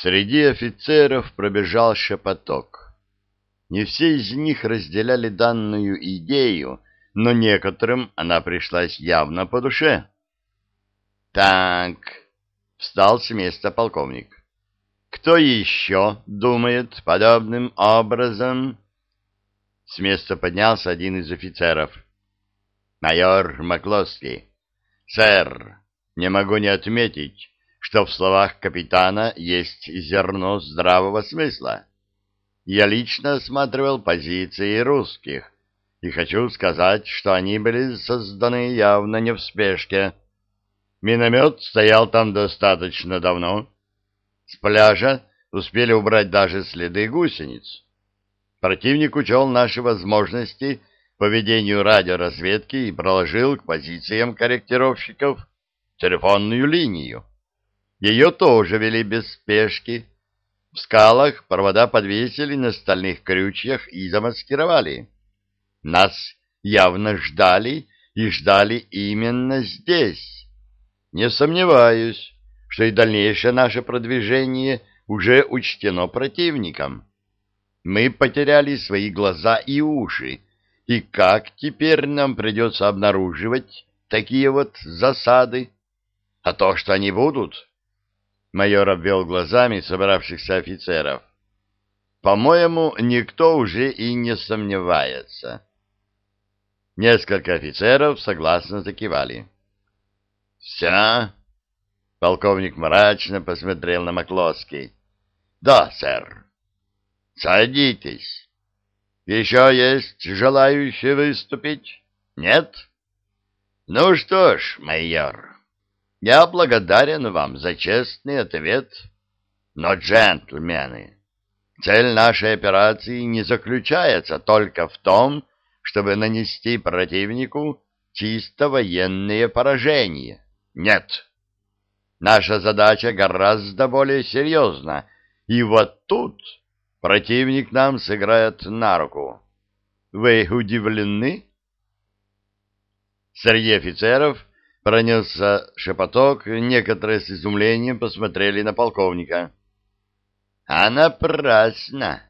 Среди офицеров пробежал шепоток. Не все из них разделяли данную идею, но некоторым она пришлась явно по душе. «Так», — встал с места полковник, — «кто еще думает подобным образом?» С места поднялся один из офицеров. «Майор Маклоский, сэр, не могу не отметить, что в словах капитана есть зерно здравого смысла. Я лично осматривал позиции русских, и хочу сказать, что они были созданы явно не в спешке. Миномет стоял там достаточно давно. С пляжа успели убрать даже следы гусениц. Противник учел наши возможности по ведению радиоразведки и проложил к позициям корректировщиков телефонную линию. Ее тоже вели без спешки. В скалах провода подвесили на стальных крючьях и замаскировали. Нас явно ждали и ждали именно здесь. Не сомневаюсь, что и дальнейшее наше продвижение уже учтено противником. Мы потеряли свои глаза и уши, и как теперь нам придется обнаруживать такие вот засады? А то, что они будут, Майор обвел глазами собравшихся офицеров. По-моему, никто уже и не сомневается. Несколько офицеров согласно закивали. «Все?» Полковник мрачно посмотрел на Маклоский. «Да, сэр». «Садитесь. Еще есть желающие выступить? Нет?» «Ну что ж, майор, я благодарен вам за честный ответ. Но, джентльмены, цель нашей операции не заключается только в том, чтобы нанести противнику чисто военные поражения. Нет. Наша задача гораздо более серьезна, и вот тут противник нам сыграет на руку. Вы удивлены? Среди офицеров Пронесся шепоток, некоторые с изумлением посмотрели на полковника. — А напрасно!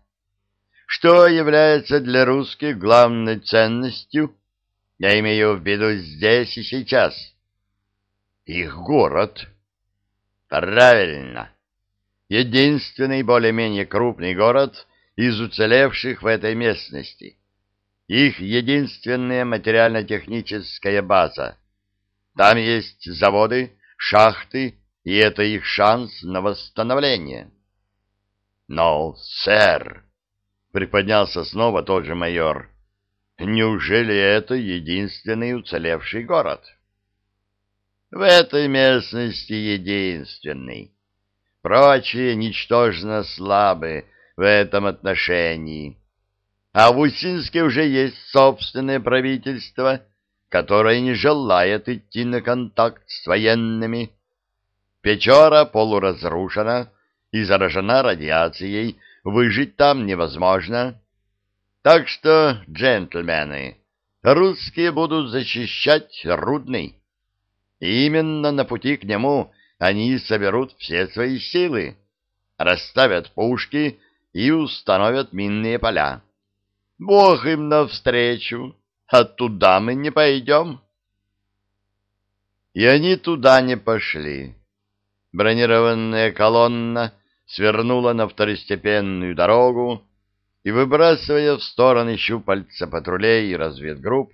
Что является для русских главной ценностью? Я имею в виду здесь и сейчас. Их город. Правильно. Единственный более-менее крупный город из уцелевших в этой местности. Их единственная материально-техническая база — там есть заводы, шахты, и это их шанс на восстановление. Но, сэр, приподнялся снова тот же майор, неужели это единственный уцелевший город? В этой местности единственный. Прочие ничтожно слабы в этом отношении. А в Усинске уже есть собственное правительство — которая не желает идти на контакт с военными. Печора полуразрушена и заражена радиацией, выжить там невозможно. Так что, джентльмены, русские будут защищать Рудный. И именно на пути к нему они соберут все свои силы, расставят пушки и установят минные поля. Бог им навстречу! А туда мы не пойдем. И они туда не пошли. Бронированная колонна свернула на второстепенную дорогу и, выбрасывая в стороны щупальца патрулей и разведгрупп,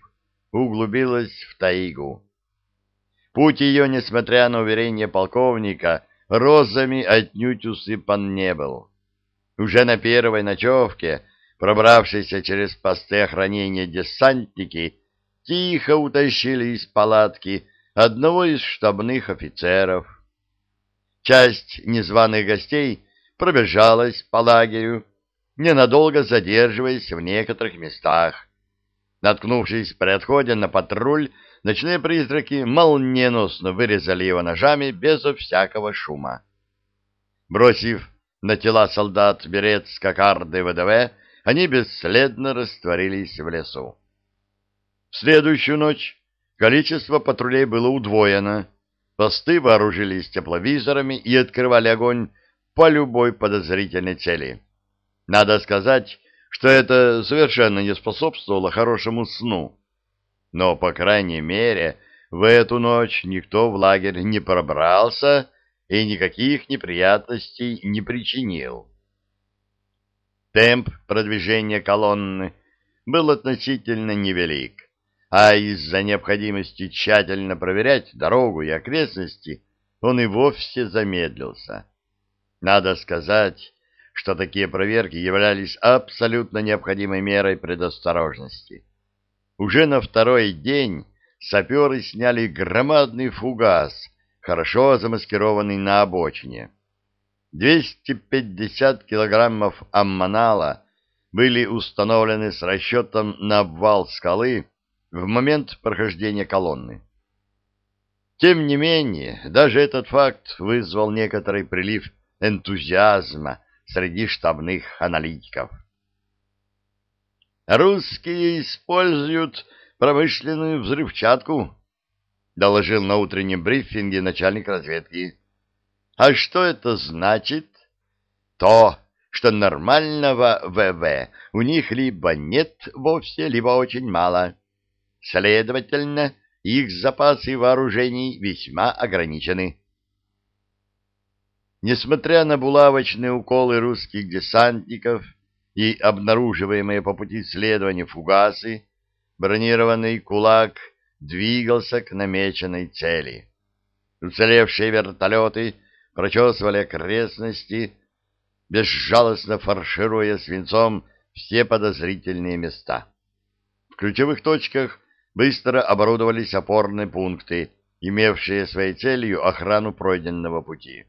углубилась в тайгу. Путь ее, несмотря на уверение полковника, розами отнюдь усыпан не был. Уже на первой ночевке Пробравшиеся через посты охранения десантники тихо утащили из палатки одного из штабных офицеров. Часть незваных гостей пробежалась по лагерю, ненадолго задерживаясь в некоторых местах. Наткнувшись при отходе на патруль, ночные призраки молниеносно вырезали его ножами безо всякого шума. Бросив на тела солдат берет с кокарды ВДВ, они бесследно растворились в лесу. В следующую ночь количество патрулей было удвоено. Посты вооружились тепловизорами и открывали огонь по любой подозрительной цели. Надо сказать, что это совершенно не способствовало хорошему сну. Но, по крайней мере, в эту ночь никто в лагерь не пробрался и никаких неприятностей не причинил. Темп продвижения колонны был относительно невелик, а из-за необходимости тщательно проверять дорогу и окрестности он и вовсе замедлился. Надо сказать, что такие проверки являлись абсолютно необходимой мерой предосторожности. Уже на второй день саперы сняли громадный фугас, хорошо замаскированный на обочине. 250 килограммов аммонала были установлены с расчетом на обвал скалы в момент прохождения колонны. Тем не менее, даже этот факт вызвал некоторый прилив энтузиазма среди штабных аналитиков. «Русские используют промышленную взрывчатку», — доложил на утреннем брифинге начальник разведки. «А что это значит?» «То, что нормального ВВ у них либо нет вовсе, либо очень мало. Следовательно, их запасы вооружений весьма ограничены». Несмотря на булавочные уколы русских десантников и обнаруживаемые по пути следования фугасы, бронированный кулак двигался к намеченной цели. Уцелевшие вертолеты прочесывали окрестности, безжалостно фаршируя свинцом все подозрительные места. В ключевых точках быстро оборудовались опорные пункты, имевшие своей целью охрану пройденного пути.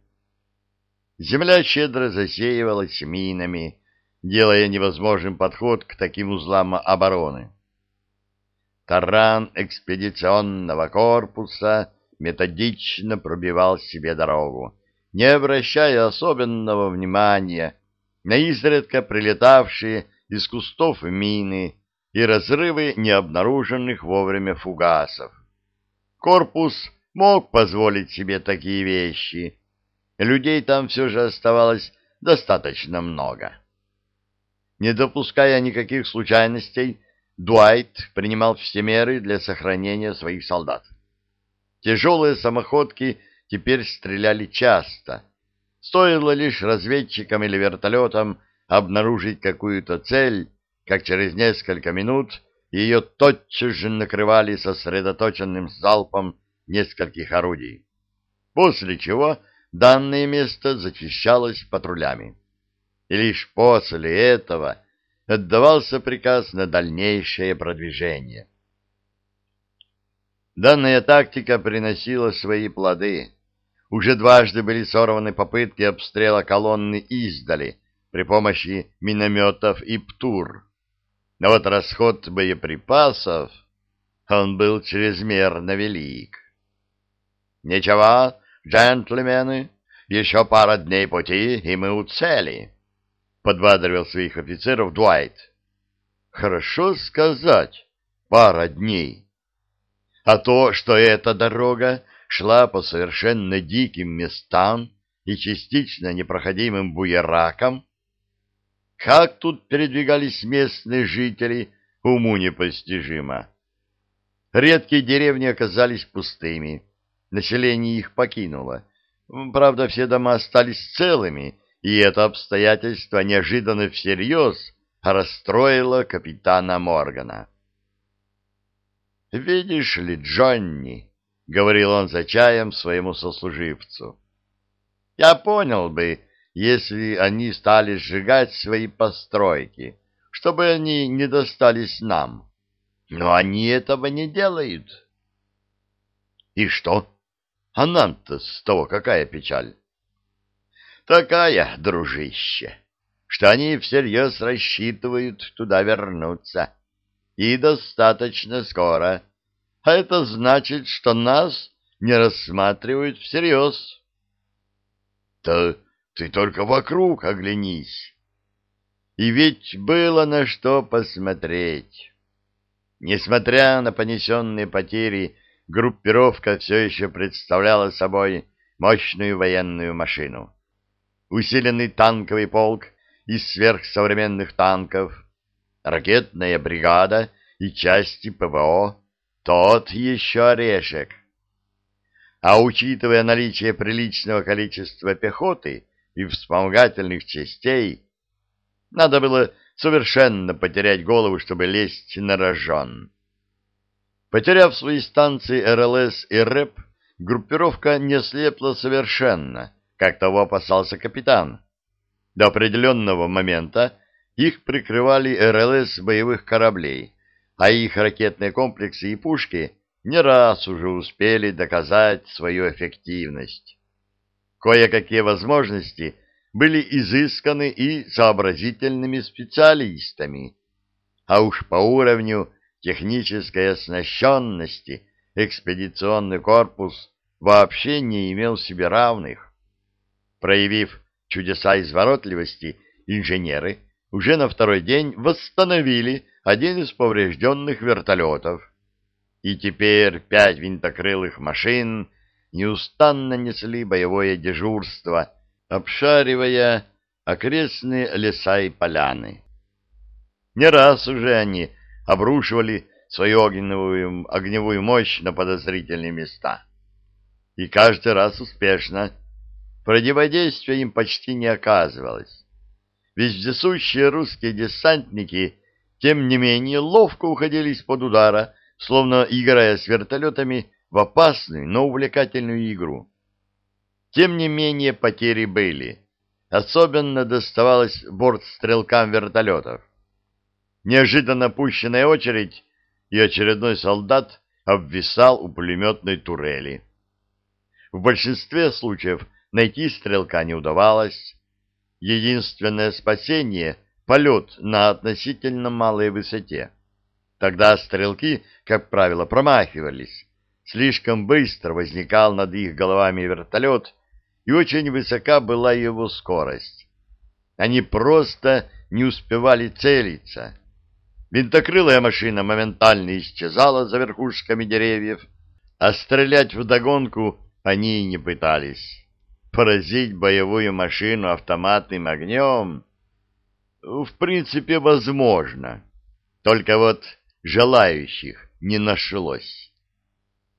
Земля щедро засеивалась минами, делая невозможным подход к таким узлам обороны. Таран экспедиционного корпуса методично пробивал себе дорогу, не обращая особенного внимания на изредка прилетавшие из кустов мины и разрывы необнаруженных вовремя фугасов. Корпус мог позволить себе такие вещи, людей там все же оставалось достаточно много. Не допуская никаких случайностей, Дуайт принимал все меры для сохранения своих солдат. Тяжелые самоходки теперь стреляли часто. Стоило лишь разведчикам или вертолетам обнаружить какую-то цель, как через несколько минут ее тотчас же накрывали сосредоточенным залпом нескольких орудий. После чего данное место зачищалось патрулями. И лишь после этого отдавался приказ на дальнейшее продвижение. Данная тактика приносила свои плоды. Уже дважды были сорваны попытки обстрела колонны издали при помощи минометов и ПТУР. Но вот расход боеприпасов, он был чрезмерно велик. «Ничего, джентльмены, еще пара дней пути, и мы у цели», — подбадривал своих офицеров Дуайт. «Хорошо сказать, пара дней. А то, что эта дорога шла по совершенно диким местам и частично непроходимым буеракам, как тут передвигались местные жители, уму непостижимо. Редкие деревни оказались пустыми, население их покинуло. Правда, все дома остались целыми, и это обстоятельство неожиданно всерьез расстроило капитана Моргана. «Видишь ли, Джонни», — говорил он за чаем своему сослуживцу, — «я понял бы, если они стали сжигать свои постройки, чтобы они не достались нам. Но они этого не делают». «И что?» А нам-то с того какая печаль? Такая, дружище, что они всерьез рассчитывают туда вернуться. И достаточно скоро. А это значит, что нас не рассматривают всерьез. Да ты только вокруг оглянись. И ведь было на что посмотреть. Несмотря на понесенные потери, группировка все еще представляла собой мощную военную машину. усиленный танковый полк из сверхсовременных танков, ракетная бригада и части ПВО — тот еще орешек. А учитывая наличие приличного количества пехоты и вспомогательных частей, надо было совершенно потерять голову, чтобы лезть на рожон. Потеряв свои станции РЛС и РЭП, группировка не слепла совершенно, как того опасался капитан. До определенного момента их прикрывали РЛС боевых кораблей, а их ракетные комплексы и пушки не раз уже успели доказать свою эффективность. Кое-какие возможности были изысканы и сообразительными специалистами, а уж по уровню технической оснащенности экспедиционный корпус вообще не имел себе равных. Проявив чудеса изворотливости, инженеры уже на второй день восстановили один из поврежденных вертолетов, и теперь пять винтокрылых машин неустанно несли боевое дежурство, обшаривая окрестные леса и поляны. Не раз уже они обрушивали свою огневую, огневую мощь на подозрительные места. И каждый раз успешно. Противодействия им почти не оказывалось. Вездесущие русские десантники, тем не менее, ловко уходили из-под удара, словно играя с вертолетами в опасную, но увлекательную игру. Тем не менее, потери были. Особенно доставалось бортстрелкам вертолетов. Неожиданно пущенная очередь, и очередной солдат обвисал у пулеметной турели. В большинстве случаев найти стрелка не удавалось. Единственное спасение — полет на относительно малой высоте. Тогда стрелки, как правило, промахивались. Слишком быстро возникал над их головами вертолет, и очень высока была его скорость. Они просто не успевали целиться. Винтокрылая машина моментально исчезала за верхушками деревьев, а стрелять вдогонку они и не пытались. Поразить боевую машину автоматным огнем в принципе возможно, только вот желающих не нашлось.